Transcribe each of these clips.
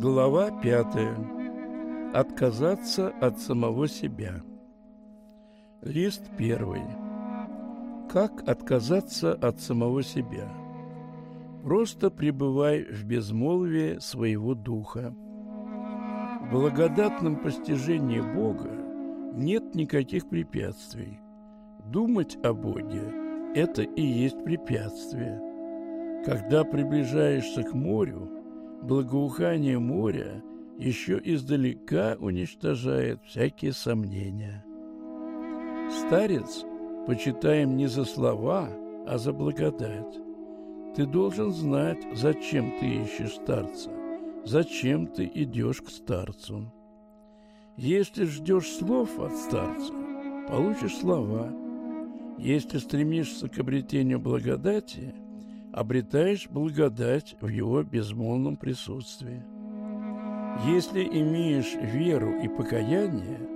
Глава пятая. Отказаться от самого себя. Лист первый. Как отказаться от самого себя? Просто пребывай в безмолвии своего духа. В благодатном постижении Бога нет никаких препятствий. Думать о Боге – это и есть препятствие. Когда приближаешься к морю, благоухание моря еще издалека уничтожает всякие сомнения. Старец почитаем не за слова, а за благодать. Ты должен знать, зачем ты ищешь старца, зачем ты идешь к старцу. Если ждешь слов от старца, получишь слова. Если стремишься к обретению благодати, обретаешь благодать в его безмолвном присутствии. Если имеешь веру и покаяние,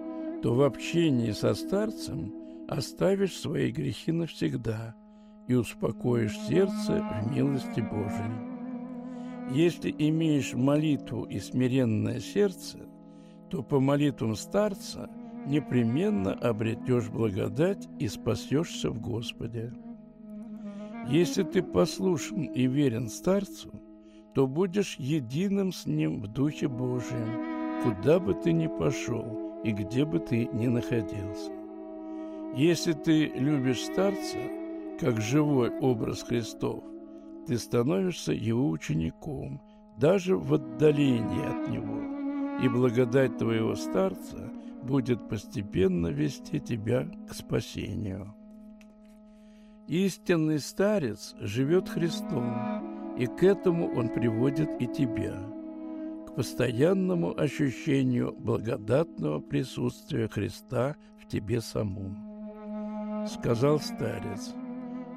то в общении со старцем оставишь свои грехи навсегда и успокоишь сердце в милости Божией. Если имеешь молитву и смиренное сердце, то по молитвам старца непременно обретешь благодать и спасешься в Господе. Если ты послушен и верен старцу, то будешь единым с ним в Духе Божием, куда бы ты ни пошел и где бы ты ни находился. Если ты любишь старца, как живой образ Христов, ты становишься его учеником, даже в отдалении от него, и благодать твоего старца будет постепенно вести тебя к спасению. Истинный старец живет Христом, и к этому он приводит и тебя, к постоянному ощущению благодатного присутствия Христа в тебе самом. Сказал старец,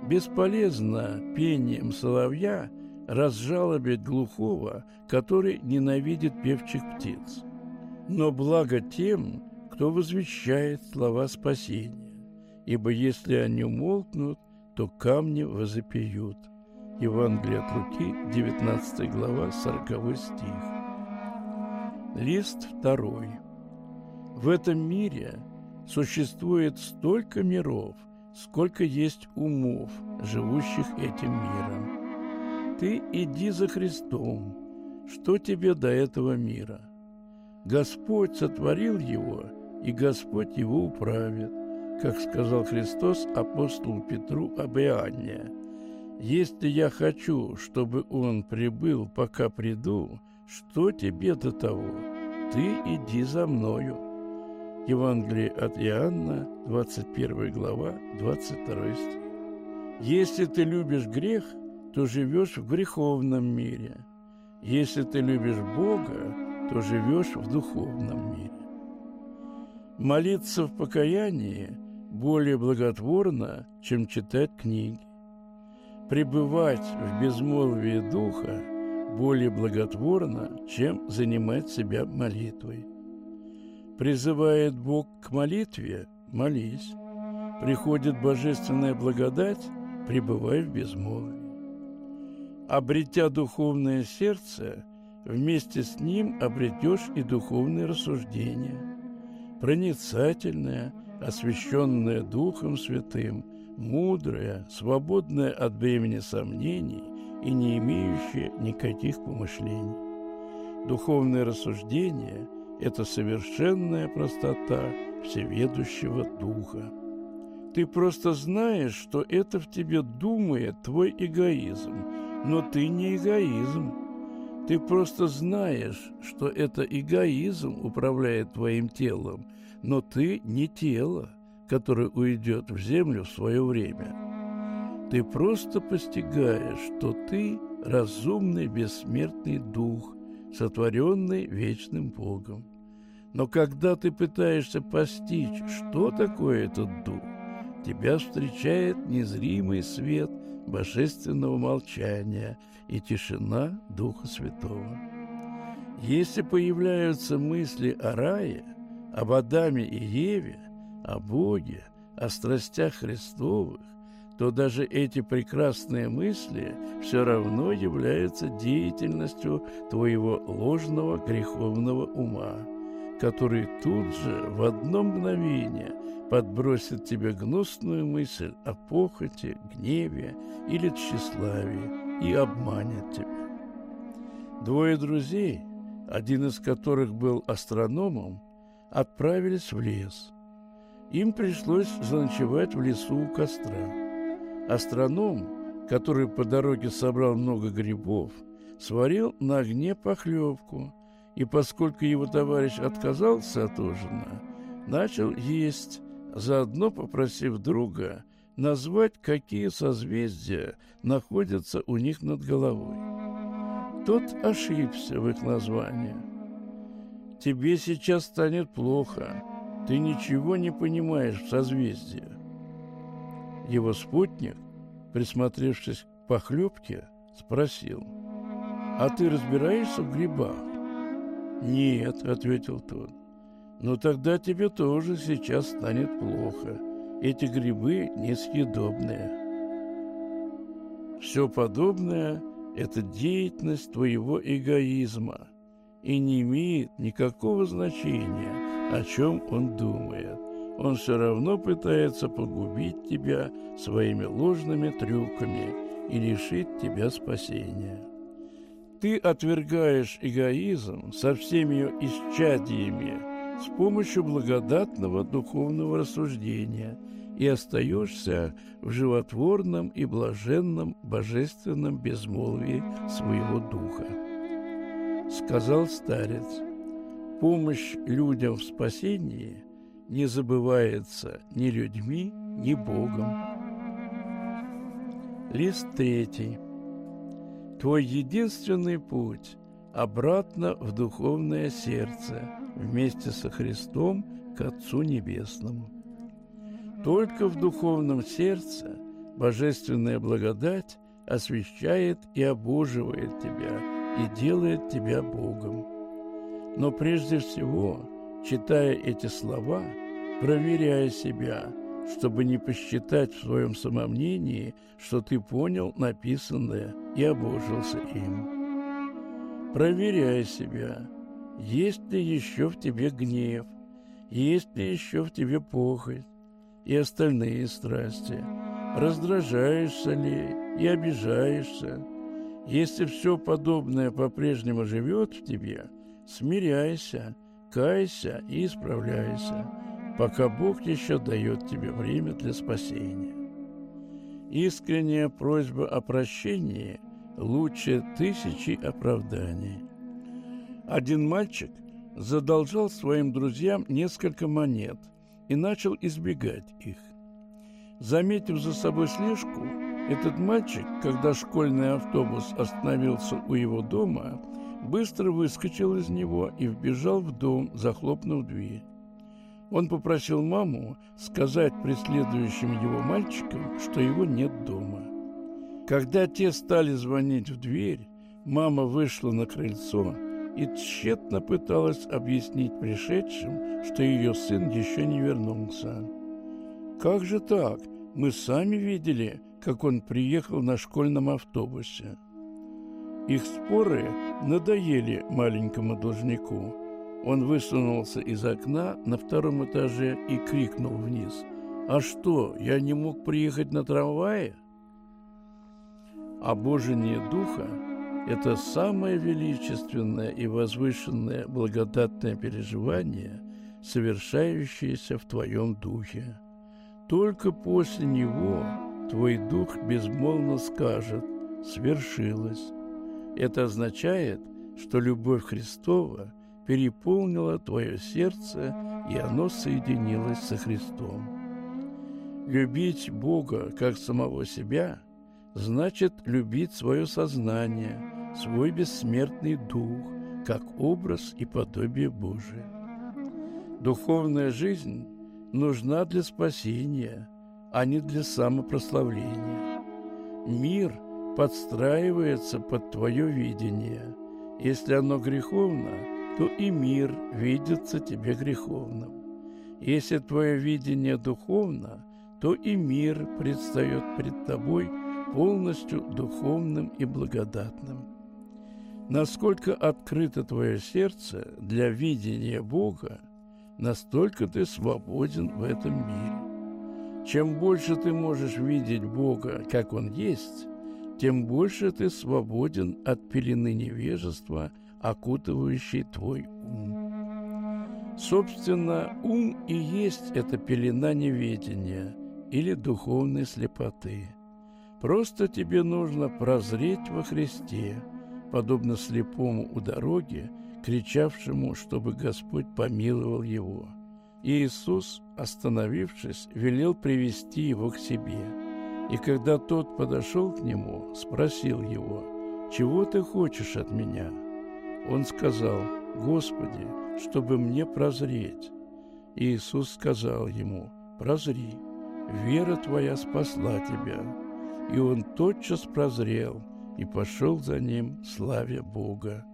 бесполезно пением соловья разжалобить глухого, который ненавидит певчих птиц. Но благо тем, кто возвещает слова спасения, ибо если они умолкнут, то камни возопьют. Евангелие от Луки, 19 глава, 40 стих. Лист второй. В этом мире существует столько миров, сколько есть умов, живущих этим миром. Ты иди за Христом. Что тебе до этого мира? Господь сотворил его, и Господь его управит как сказал Христос апостолу Петру об Иоанне. «Если я хочу, чтобы он прибыл, пока приду, что тебе до того? Ты иди за мною». Евангелие от Иоанна, 21 глава, 22 стих. «Если ты любишь грех, то живешь в греховном мире. Если ты любишь Бога, то живешь в духовном мире. Молиться в покаянии более благотворно, чем читать книги. Пребывать в безмолвии духа более благотворно, чем занимать себя молитвой. Призывает Бог к молитве – молись. Приходит божественная благодать – пребывай в безмолвии. Обретя духовное сердце, вместе с ним обретешь и духовные рассуждения, проницательное – освященная Духом Святым, мудрая, свободная от бремени сомнений и не имеющая никаких помышлений. Духовное рассуждение – это совершенная простота всеведущего Духа. Ты просто знаешь, что это в тебе думает твой эгоизм, но ты не эгоизм. Ты просто знаешь, что это эгоизм управляет твоим телом, но ты не тело, которое уйдет в землю в свое время. Ты просто постигаешь, что ты разумный бессмертный дух, сотворенный вечным Богом. Но когда ты пытаешься постичь, что такое этот дух, тебя встречает незримый свет божественного молчания и тишина Духа Святого. Если появляются мысли о рае – об Адаме и Еве, о Боге, о страстях Христовых, то даже эти прекрасные мысли все равно являются деятельностью твоего ложного греховного ума, который тут же в одно мгновение подбросит тебе гнусную мысль о похоти, гневе или тщеславии и обманет тебя. Двое друзей, один из которых был астрономом, отправились в лес. Им пришлось заночевать в лесу у костра. Астроном, который по дороге собрал много грибов, сварил на огне похлебку, и поскольку его товарищ отказался от ужина, начал есть, заодно попросив друга назвать, какие созвездия находятся у них над головой. Тот ошибся в их названии. «Тебе сейчас станет плохо, ты ничего не понимаешь в созвездиях. Его спутник, присмотревшись к похлебке, спросил, «А ты разбираешься в грибах?» «Нет», — ответил тот. «Но тогда тебе тоже сейчас станет плохо. Эти грибы несъедобные». Все подобное – это деятельность твоего эгоизма и не имеет никакого значения, о чем он думает он все равно пытается погубить тебя своими ложными трюками и лишить тебя спасения. Ты отвергаешь эгоизм со всеми ее исчадиями с помощью благодатного духовного рассуждения и остаешься в животворном и блаженном божественном безмолвии своего духа. Сказал старец, помощь людям в спасении – не забывается ни людьми, ни Богом. Лист третий. Твой единственный путь обратно в духовное сердце вместе со Христом к Отцу Небесному. Только в духовном сердце Божественная благодать освещает и обоживает тебя и делает тебя Богом. Но прежде всего Читая эти слова, проверяя себя, чтобы не посчитать в своем самомнении, что ты понял написанное и обожился им. Проверяй себя, есть ли еще в тебе гнев, есть ли еще в тебе похоть и остальные страсти, раздражаешься ли и обижаешься. Если все подобное по-прежнему живет в тебе, смиряйся – кайся и исправляйся, пока Бог еще дает тебе время для спасения. Искренняя просьба о прощении лучше тысячи оправданий. Один мальчик задолжал своим друзьям несколько монет и начал избегать их. Заметив за собой слежку, этот мальчик, когда школьный автобус остановился у его дома, быстро выскочил из него и вбежал в дом, захлопнув дверь. Он попросил маму сказать преследующим его мальчикам, что его нет дома. Когда те стали звонить в дверь, мама вышла на крыльцо и тщетно пыталась объяснить пришедшим, что ее сын еще не вернулся. «Как же так? Мы сами видели, как он приехал на школьном автобусе». Их споры надоели маленькому должнику. Он высунулся из окна на втором этаже и крикнул вниз. «А что, я не мог приехать на трамвае?» Обожение Духа – это самое величественное и возвышенное благодатное переживание, совершающееся в твоем духе. Только после него твой дух безмолвно скажет «свершилось». Это означает, что любовь Христова переполнила твое сердце, и оно соединилось со Христом. Любить Бога как самого себя значит любить свое сознание, свой бессмертный дух, как образ и подобие Божие. Духовная жизнь нужна для спасения, а не для самопрославления. Мир – подстраивается под твое видение. Если оно греховно, то и мир видится тебе греховным. Если твое видение духовно, то и мир предстает пред тобой полностью духовным и благодатным. Насколько открыто твое сердце для видения Бога, настолько ты свободен в этом мире. Чем больше ты можешь видеть Бога, как Он есть, тем больше ты свободен от пелены невежества, окутывающей твой ум. Собственно, ум и есть эта пелена неведения или духовной слепоты. Просто тебе нужно прозреть во Христе, подобно слепому у дороги, кричавшему, чтобы Господь помиловал его. Иисус, остановившись, велел привести его к себе – и когда тот подошел к нему, спросил его, «Чего ты хочешь от меня?» Он сказал, «Господи, чтобы мне прозреть». Иисус сказал ему, «Прозри, вера твоя спасла тебя». И он тотчас прозрел и пошел за ним, славя Бога.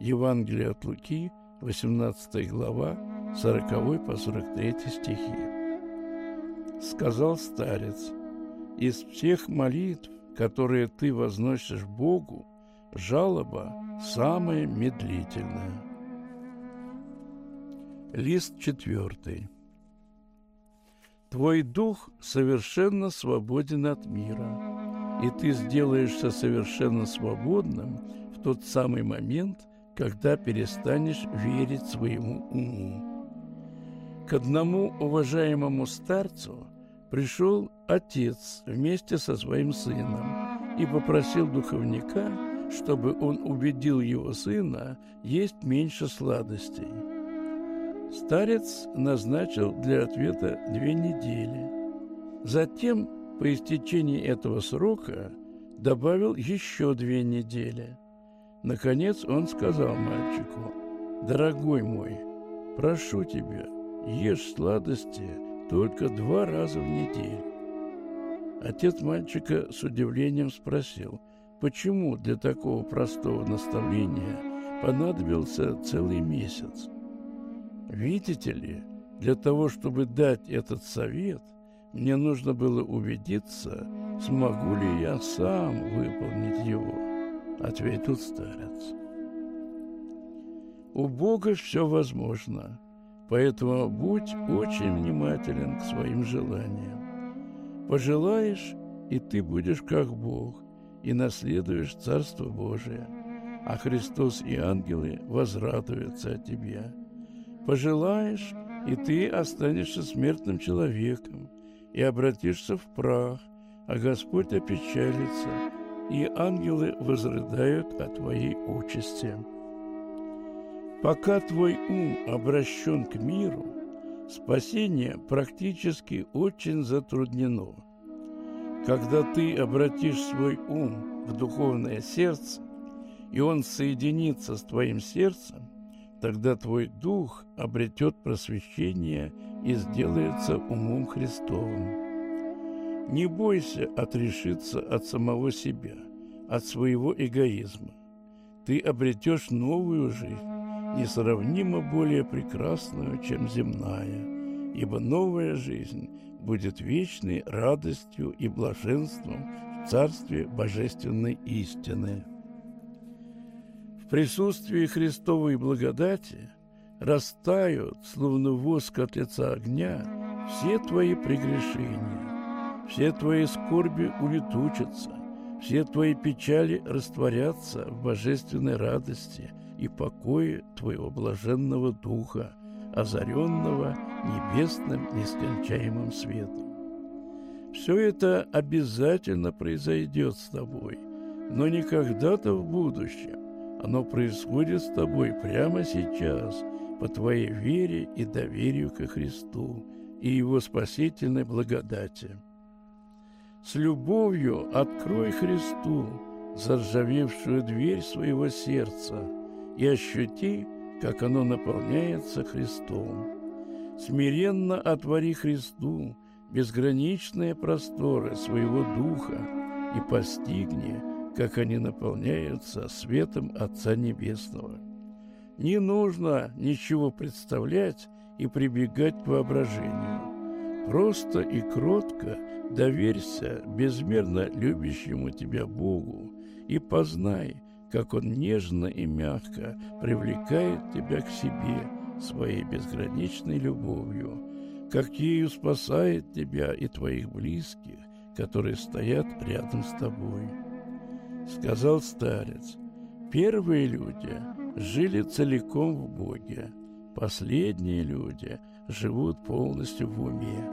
Евангелие от Луки, 18 глава, 40 по 43 стихи. Сказал старец, из всех молитв, которые ты возносишь Богу, жалоба самая медлительная. Лист четвертый. Твой дух совершенно свободен от мира, и ты сделаешься совершенно свободным в тот самый момент, когда перестанешь верить своему уму. К одному уважаемому старцу пришел отец вместе со своим сыном и попросил духовника, чтобы он убедил его сына есть меньше сладостей. Старец назначил для ответа две недели. Затем, по истечении этого срока, добавил еще две недели. Наконец он сказал мальчику, «Дорогой мой, прошу тебя, ешь сладости только два раза в неделю. Отец мальчика с удивлением спросил, почему для такого простого наставления понадобился целый месяц. Видите ли, для того, чтобы дать этот совет, мне нужно было убедиться, смогу ли я сам выполнить его, ответил старец. У Бога все возможно – Поэтому будь очень внимателен к своим желаниям. Пожелаешь, и ты будешь как Бог, и наследуешь Царство Божие, а Христос и ангелы возрадуются о тебе. Пожелаешь, и ты останешься смертным человеком, и обратишься в прах, а Господь опечалится, и ангелы возрыдают о твоей участи. Пока твой ум обращен к миру, спасение практически очень затруднено. Когда ты обратишь свой ум в духовное сердце, и он соединится с твоим сердцем, тогда твой дух обретет просвещение и сделается умом Христовым. Не бойся отрешиться от самого себя, от своего эгоизма. Ты обретешь новую жизнь, несравнимо более прекрасную, чем земная, ибо новая жизнь будет вечной радостью и блаженством в Царстве Божественной истины. В присутствии Христовой благодати растают, словно воск от лица огня, все твои прегрешения, все твои скорби улетучатся, все твои печали растворятся в божественной радости – и покое твоего блаженного духа, озаренного небесным нескончаемым светом. Все это обязательно произойдет с тобой, но не когда-то в будущем. Оно происходит с тобой прямо сейчас, по твоей вере и доверию ко Христу и Его спасительной благодати. С любовью открой Христу заржавевшую дверь своего сердца – и ощути, как оно наполняется Христом. Смиренно отвори Христу безграничные просторы своего Духа и постигни, как они наполняются светом Отца Небесного. Не нужно ничего представлять и прибегать к воображению. Просто и кротко доверься безмерно любящему тебя Богу и познай, как Он нежно и мягко привлекает тебя к себе своей безграничной любовью, как ею спасает тебя и твоих близких, которые стоят рядом с тобой. Сказал старец, первые люди жили целиком в Боге, последние люди живут полностью в уме.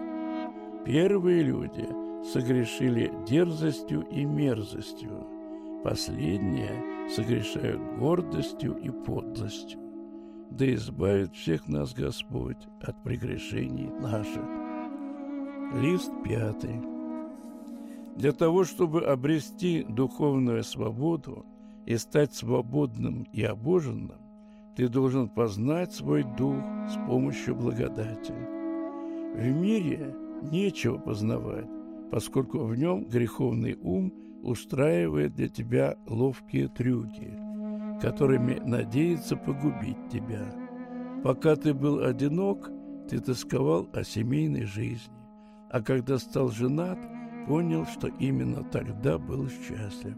Первые люди согрешили дерзостью и мерзостью, последние согрешают гордостью и подлостью. Да избавит всех нас Господь от прегрешений наших. Лист пятый. Для того, чтобы обрести духовную свободу и стать свободным и обоженным, ты должен познать свой дух с помощью благодати. В мире нечего познавать, поскольку в нем греховный ум устраивает для тебя ловкие трюки, которыми надеется погубить тебя. Пока ты был одинок, ты тосковал о семейной жизни, а когда стал женат, понял, что именно тогда был счастлив.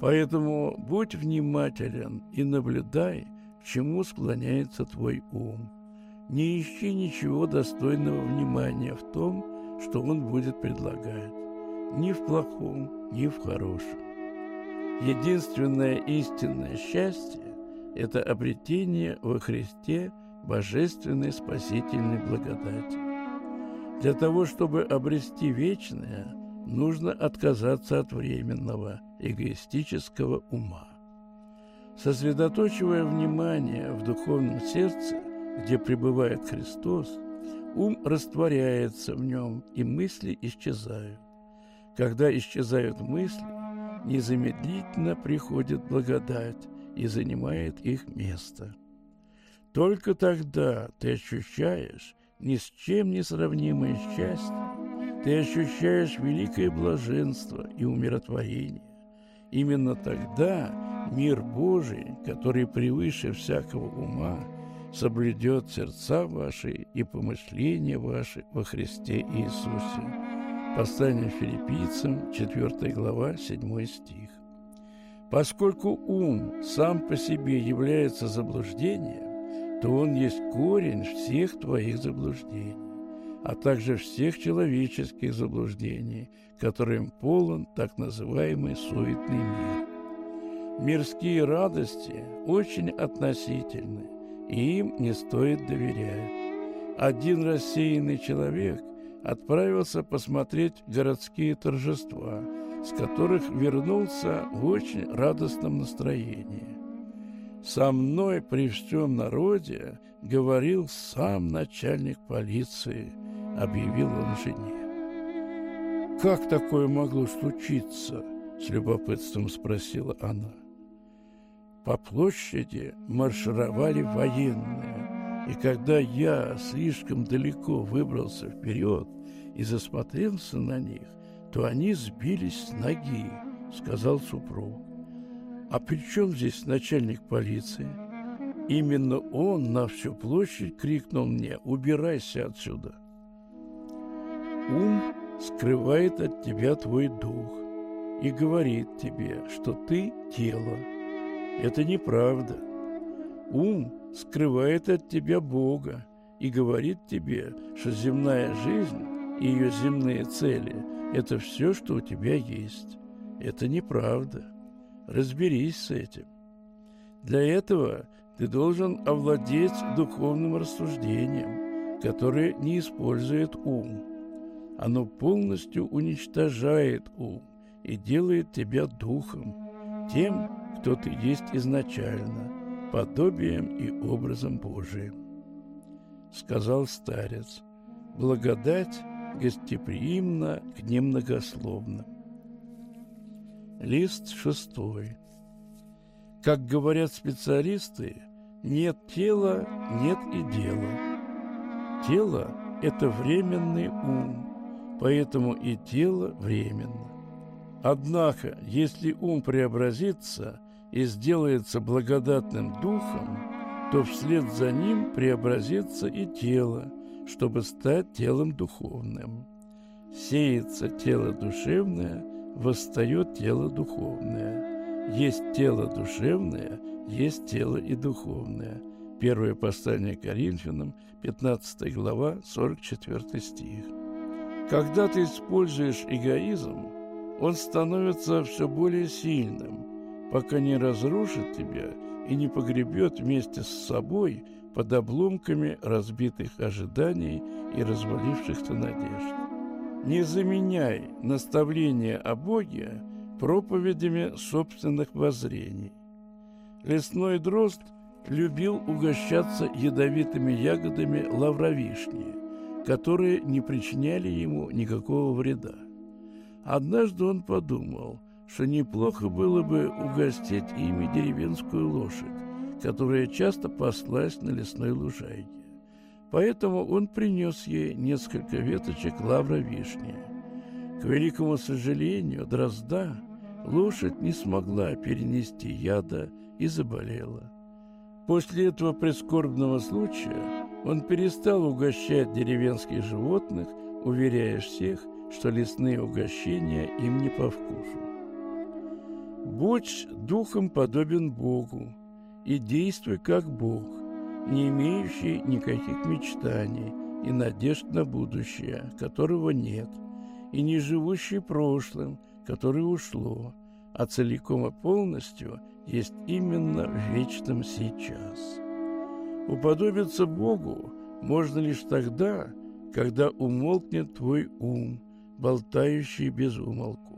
Поэтому будь внимателен и наблюдай, к чему склоняется твой ум – не ищи ничего достойного внимания в том, что он будет предлагать. Ни в плохом, ни в хорошем. Единственное истинное счастье – это обретение во Христе божественной спасительной благодати. Для того, чтобы обрести вечное, нужно отказаться от временного, эгоистического ума. Сосредоточивая внимание в духовном сердце, где пребывает Христос, ум растворяется в нем, и мысли исчезают. Когда исчезают мысли, незамедлительно приходит благодать и занимает их место. Только тогда ты ощущаешь ни с чем не сравнимое счастье, ты ощущаешь великое блаженство и умиротворение. Именно тогда мир Божий, который превыше всякого ума, соблюдет сердца ваши и помышления ваши во Христе Иисусе. Послание филиппийцам, 4 глава, 7 стих. Поскольку ум сам по себе является заблуждением, то он есть корень всех твоих заблуждений, а также всех человеческих заблуждений, которым полон так называемый суетный мир. Мирские радости очень относительны, и им не стоит доверять. Один рассеянный человек отправился посмотреть городские торжества, с которых вернулся в очень радостном настроении. «Со мной при всем народе говорил сам начальник полиции», — объявил он жене. «Как такое могло случиться?» — с любопытством спросила она. По площади маршировали военные, и когда я слишком далеко выбрался вперед и засмотрелся на них, то они сбились с ноги, сказал супруг. А при чем здесь начальник полиции? Именно он на всю площадь крикнул мне «Убирайся отсюда!» Ум скрывает от тебя твой дух и говорит тебе, что ты тело, это неправда. Ум скрывает от тебя Бога и говорит тебе, что земная жизнь и ее земные цели – это все, что у тебя есть. Это неправда. Разберись с этим. Для этого ты должен овладеть духовным рассуждением, которое не использует ум. Оно полностью уничтожает ум и делает тебя духом, тем, кто ты есть изначально, подобием и образом Божиим. Сказал старец, благодать гостеприимна к немногословным. Лист шестой. Как говорят специалисты, нет тела, нет и дела. Тело – это временный ум, поэтому и тело временно. Однако, если ум преобразится и сделается благодатным духом, то вслед за ним преобразится и тело, чтобы стать телом духовным. Сеется тело душевное, восстает тело духовное. Есть тело душевное, есть тело и духовное. Первое послание Коринфянам, 15 глава, 44 стих. Когда ты используешь эгоизм, он становится все более сильным, пока не разрушит тебя и не погребет вместе с собой под обломками разбитых ожиданий и развалившихся надежд. Не заменяй наставления о Боге проповедями собственных воззрений. Лесной дрозд любил угощаться ядовитыми ягодами лавровишни, которые не причиняли ему никакого вреда. Однажды он подумал, что неплохо было бы угостить ими деревенскую лошадь, которая часто паслась на лесной лужайке. Поэтому он принес ей несколько веточек лавровишни. К великому сожалению, дрозда лошадь не смогла перенести яда и заболела. После этого прискорбного случая он перестал угощать деревенских животных, уверяя всех, что лесные угощения им не по вкусу. Будь духом подобен Богу и действуй как Бог, не имеющий никаких мечтаний и надежд на будущее, которого нет, и не живущий прошлым, которое ушло, а целиком и полностью есть именно в вечном сейчас. Уподобиться Богу можно лишь тогда, когда умолкнет твой ум, болтающий без умолку.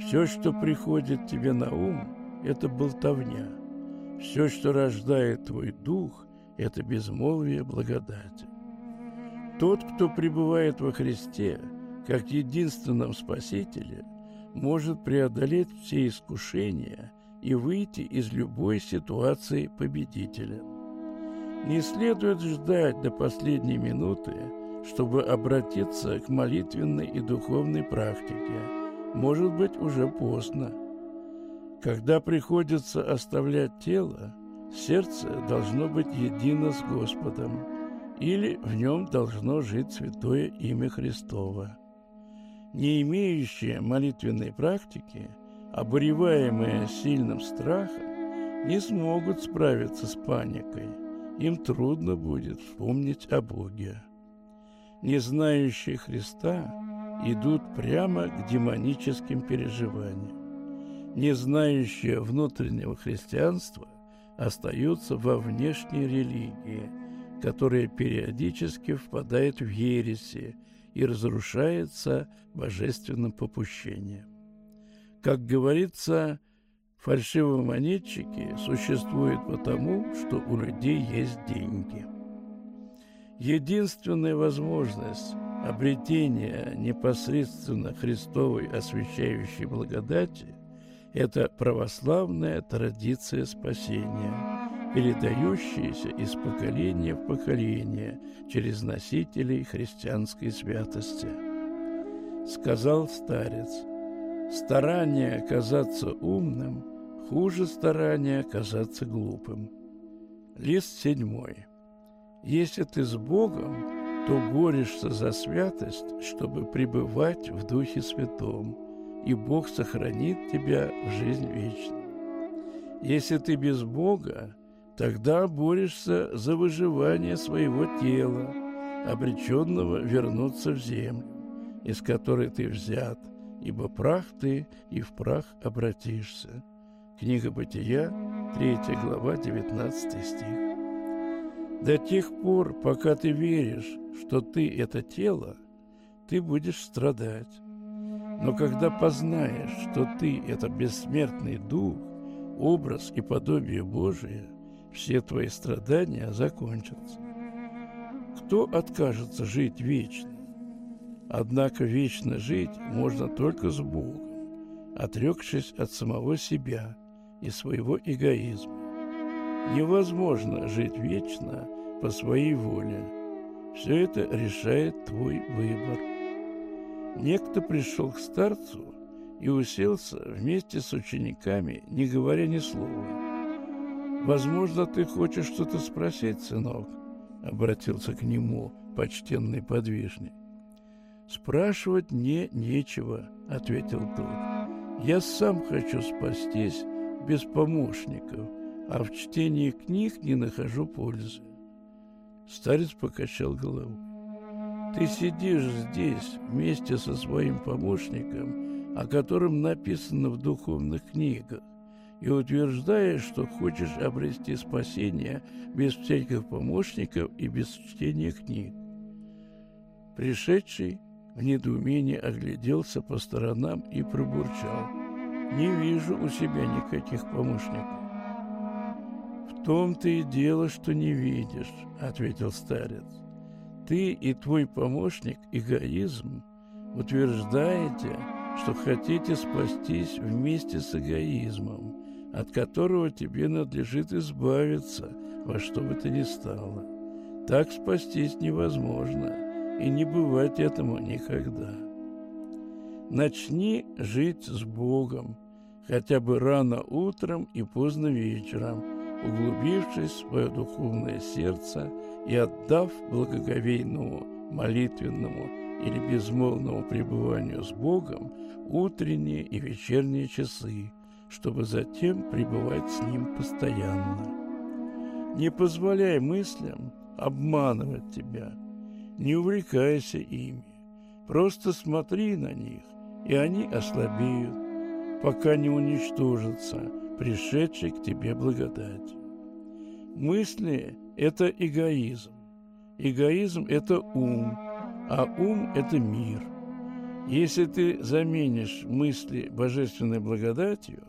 Все, что приходит тебе на ум, это болтовня. Все, что рождает твой дух, это безмолвие благодати. Тот, кто пребывает во Христе, как единственном Спасителе, может преодолеть все искушения и выйти из любой ситуации победителем. Не следует ждать до последней минуты, чтобы обратиться к молитвенной и духовной практике. Может быть, уже поздно. Когда приходится оставлять тело, сердце должно быть едино с Господом, или в нем должно жить святое имя Христово. Не имеющие молитвенной практики, обуреваемые сильным страхом, не смогут справиться с паникой – им трудно будет вспомнить о Боге. Не знающие Христа идут прямо к демоническим переживаниям. Не знающие внутреннего христианства остаются во внешней религии, которая периодически впадает в ереси и разрушается божественным попущением. Как говорится, Фальшивомонетчики существуют потому, что у людей есть деньги. Единственная возможность обретения непосредственно Христовой освящающей благодати – это православная традиция спасения, передающаяся из поколения в поколение через носителей христианской святости. Сказал старец, старание казаться умным – Хуже старания казаться глупым. Лист седьмой. Если ты с Богом, то борешься за святость, чтобы пребывать в Духе Святом, и Бог сохранит тебя в жизнь вечную. Если ты без Бога, тогда борешься за выживание своего тела, обреченного вернуться в землю, из которой ты взят, ибо прах ты и в прах обратишься. Книга Бытия, 3 глава, 19 стих. До тех пор, пока ты веришь, что ты – это тело, ты будешь страдать. Но когда познаешь, что ты – это бессмертный дух, образ и подобие Божие, все твои страдания закончатся. Кто откажется жить вечно? Однако вечно жить можно только с Богом, отрекшись от самого себя – и своего эгоизма. Невозможно жить вечно по своей воле. Все это решает твой выбор. Некто пришел к старцу и уселся вместе с учениками, не говоря ни слова. «Возможно, ты хочешь что-то спросить, сынок?» — обратился к нему почтенный подвижник. «Спрашивать мне нечего», — ответил тот. «Я сам хочу спастись без помощников, а в чтении книг не нахожу пользы». Старец покачал головой. «Ты сидишь здесь вместе со своим помощником, о котором написано в духовных книгах, и утверждаешь, что хочешь обрести спасение без всяких помощников и без чтения книг. Пришедший в недоумении огляделся по сторонам и пробурчал. «Не вижу у себя никаких помощников». «В том-то и дело, что не видишь», — ответил старец. «Ты и твой помощник, эгоизм, утверждаете, что хотите спастись вместе с эгоизмом, от которого тебе надлежит избавиться во что бы то ни стало. Так спастись невозможно, и не бывать этому никогда. Начни жить с Богом, хотя бы рано утром и поздно вечером, углубившись в свое духовное сердце и отдав благоговейному, молитвенному или безмолвному пребыванию с Богом утренние и вечерние часы – чтобы затем пребывать с ним постоянно. Не позволяй мыслям обманывать тебя, не увлекайся ими, просто смотри на них, и они ослабеют, пока не уничтожатся пришедшей к тебе благодать. Мысли – это эгоизм. Эгоизм – это ум, а ум – это мир. Если ты заменишь мысли божественной благодатью,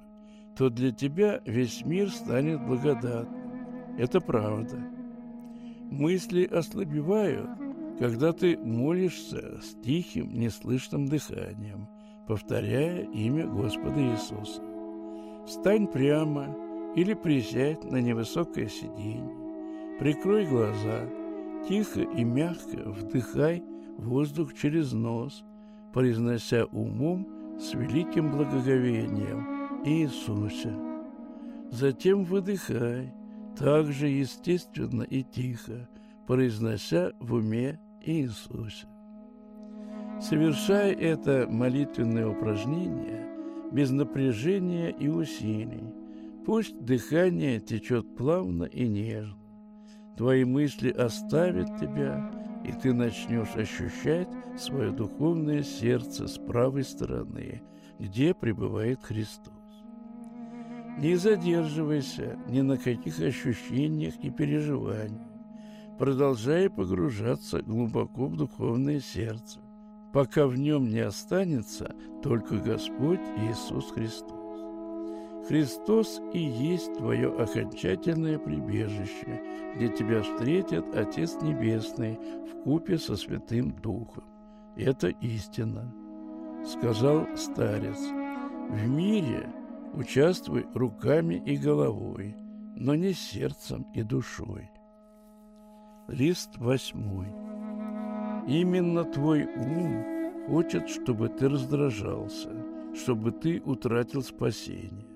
то для тебя весь мир станет благодатным. Это правда. Мысли ослабевают, когда ты молишься с тихим, неслышным дыханием, повторяя имя Господа Иисуса. Встань прямо или присядь на невысокое сиденье, прикрой глаза, тихо и мягко вдыхай воздух через нос, произнося умом с великим благоговением – Иисусе. Затем выдыхай, также естественно и тихо, произнося в уме Иисусе. Совершай это молитвенное упражнение без напряжения и усилий. Пусть дыхание течет плавно и нежно. Твои мысли оставят тебя, и ты начнешь ощущать свое духовное сердце с правой стороны, где пребывает Христос. Не задерживайся ни на каких ощущениях и переживаниях. Продолжай погружаться глубоко в духовное сердце, пока в нем не останется только Господь Иисус Христос. Христос и есть твое окончательное прибежище, где тебя встретит Отец Небесный в купе со Святым Духом. Это истина, сказал старец. В мире – Участвуй руками и головой, но не сердцем и душой. Лист восьмой. Именно твой ум хочет, чтобы ты раздражался, чтобы ты утратил спасение.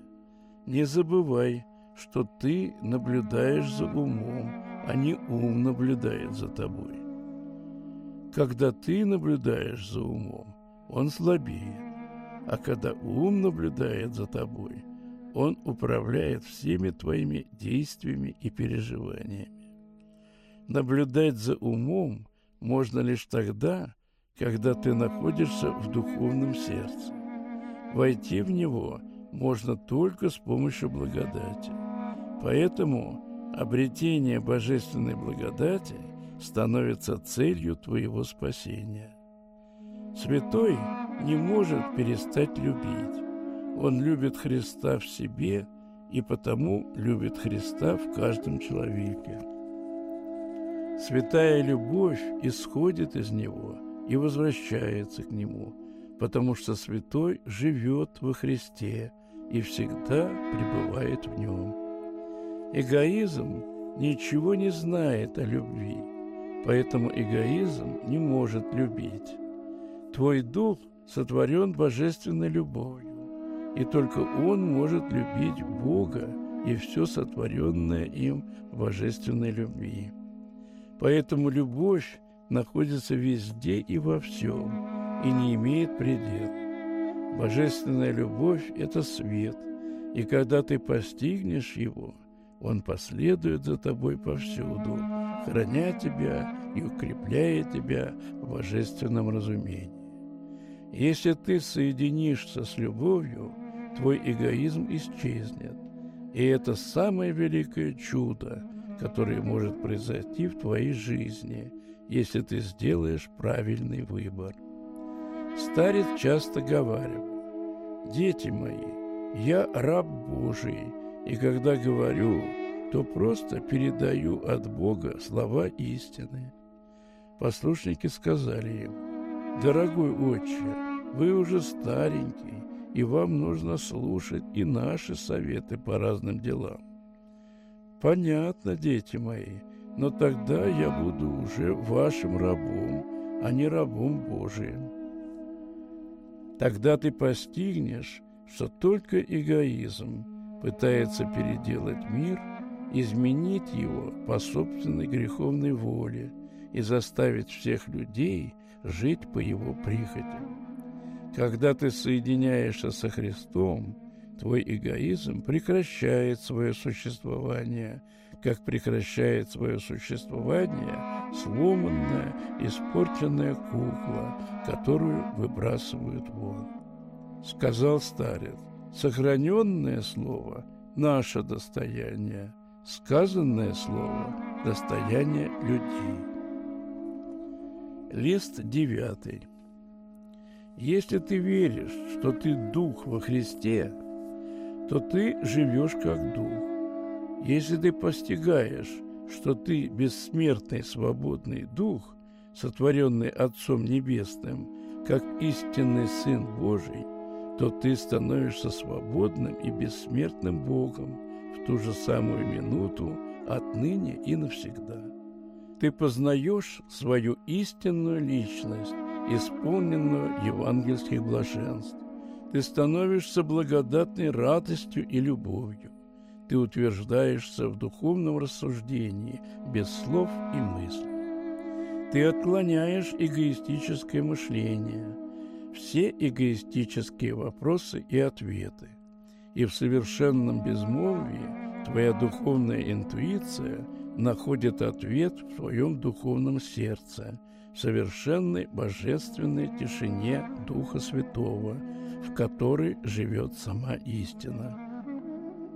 Не забывай, что ты наблюдаешь за умом, а не ум наблюдает за тобой. Когда ты наблюдаешь за умом, он слабеет. А когда ум наблюдает за тобой, он управляет всеми твоими действиями и переживаниями. Наблюдать за умом можно лишь тогда, когда ты находишься в духовном сердце. Войти в него можно только с помощью благодати. Поэтому обретение божественной благодати становится целью твоего спасения. Святой – не может перестать любить. Он любит Христа в себе и потому любит Христа в каждом человеке. Святая любовь исходит из Него и возвращается к Нему, потому что святой живет во Христе и всегда пребывает в Нем. Эгоизм ничего не знает о любви, поэтому эгоизм не может любить. Твой дух сотворен божественной любовью, и только Он может любить Бога и все сотворенное им божественной любви. Поэтому любовь находится везде и во всем и не имеет предела. Божественная любовь – это свет, и когда ты постигнешь его, он последует за тобой повсюду, храня тебя и укрепляя тебя в божественном разумении. Если ты соединишься с любовью, твой эгоизм исчезнет, и это самое великое чудо, которое может произойти в твоей жизни, если ты сделаешь правильный выбор. Старец часто говорил, «Дети мои, я раб Божий, и когда говорю, то просто передаю от Бога слова истины». Послушники сказали ему, «Дорогой отче, вы уже старенький, и вам нужно слушать и наши советы по разным делам». «Понятно, дети мои, но тогда я буду уже вашим рабом, а не рабом Божиим». Тогда ты постигнешь, что только эгоизм пытается переделать мир, изменить его по собственной греховной воле и заставить всех людей жить по его прихотям. Когда ты соединяешься со Христом, твой эгоизм прекращает свое существование, как прекращает свое существование сломанная, испорченная кукла, которую выбрасывают вон. Сказал старец, сохраненное слово – наше достояние, сказанное слово – достояние людей. Лист девятый. Если ты веришь, что ты дух во Христе, то ты живешь как дух. Если ты постигаешь, что ты бессмертный свободный дух, сотворенный Отцом Небесным, как истинный Сын Божий, то ты становишься свободным и бессмертным Богом в ту же самую минуту, отныне и навсегда. Ты познаешь свою истинную личность, исполненную евангельских блаженств. Ты становишься благодатной радостью и любовью ты утверждаешься в духовном рассуждении без слов и мыслей. Ты отклоняешь эгоистическое мышление, все эгоистические вопросы и ответы. И в совершенном безмолвии твоя духовная интуиция находит ответ в твоем духовном сердце, в совершенной божественной тишине Духа Святого, в которой живет сама истина.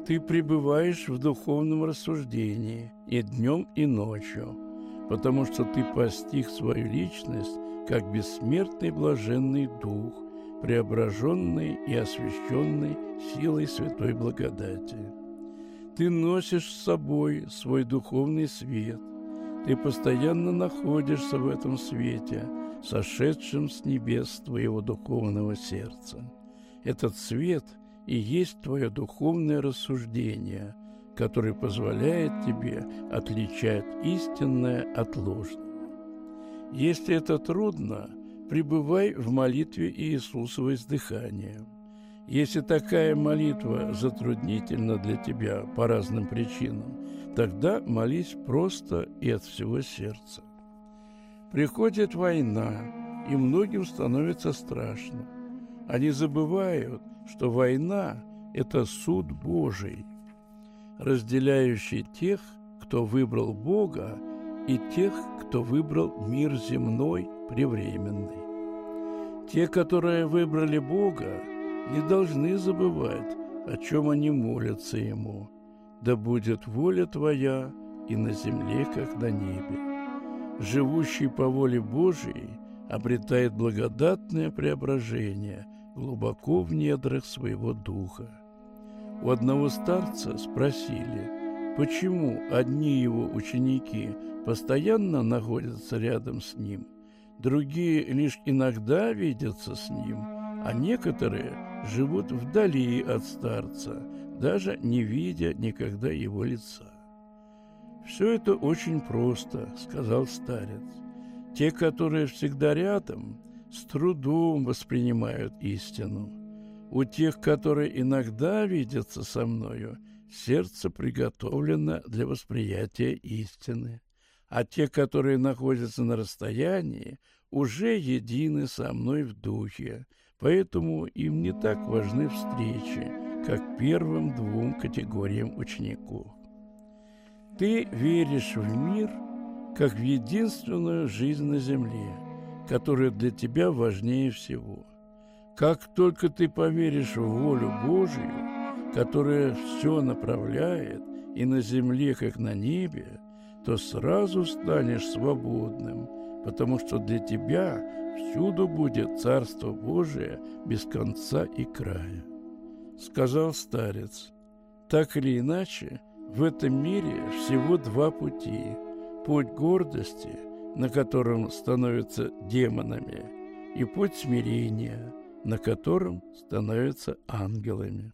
Ты пребываешь в духовном рассуждении и днем, и ночью, потому что ты постиг свою личность как бессмертный блаженный дух, преображенный и освященный силой святой благодати. Ты носишь с собой свой духовный свет, ты постоянно находишься в этом свете, сошедшем с небес твоего духовного сердца. Этот свет – и есть твое духовное рассуждение, которое позволяет тебе отличать истинное от ложного. Если это трудно, пребывай в молитве Иисусовой с дыханием. Если такая молитва затруднительна для тебя по разным причинам, тогда молись просто и от всего сердца. Приходит война, и многим становится страшно. Они забывают, что война – это суд Божий, разделяющий тех, кто выбрал Бога, и тех, кто выбрал мир земной превременный. Те, которые выбрали Бога, не должны забывать, о чем они молятся Ему. Да будет воля Твоя и на земле, как на небе. Живущий по воле Божией обретает благодатное преображение – глубоко в недрах своего духа. У одного старца спросили, почему одни его ученики постоянно находятся рядом с ним, другие лишь иногда видятся с ним, а некоторые живут вдали от старца, даже не видя никогда его лица. «Все это очень просто», — сказал старец. «Те, которые всегда рядом, с трудом воспринимают истину. У тех, которые иногда видятся со мною, сердце приготовлено для восприятия истины. а те, которые находятся на расстоянии, уже едины со мной в духе, поэтому им не так важны встречи, как первым двум категориям учеников. Ты веришь в мир, как в единственную жизнь на земле, которая для тебя важнее всего. Как только ты поверишь в волю Божию, которая все направляет и на земле, как на небе, то сразу станешь свободным, потому что для тебя всюду будет Царство Божие без конца и края. Сказал старец, так или иначе, в этом мире всего два пути. Путь гордости, на котором становятся демонами, и путь смирения, на котором становятся ангелами.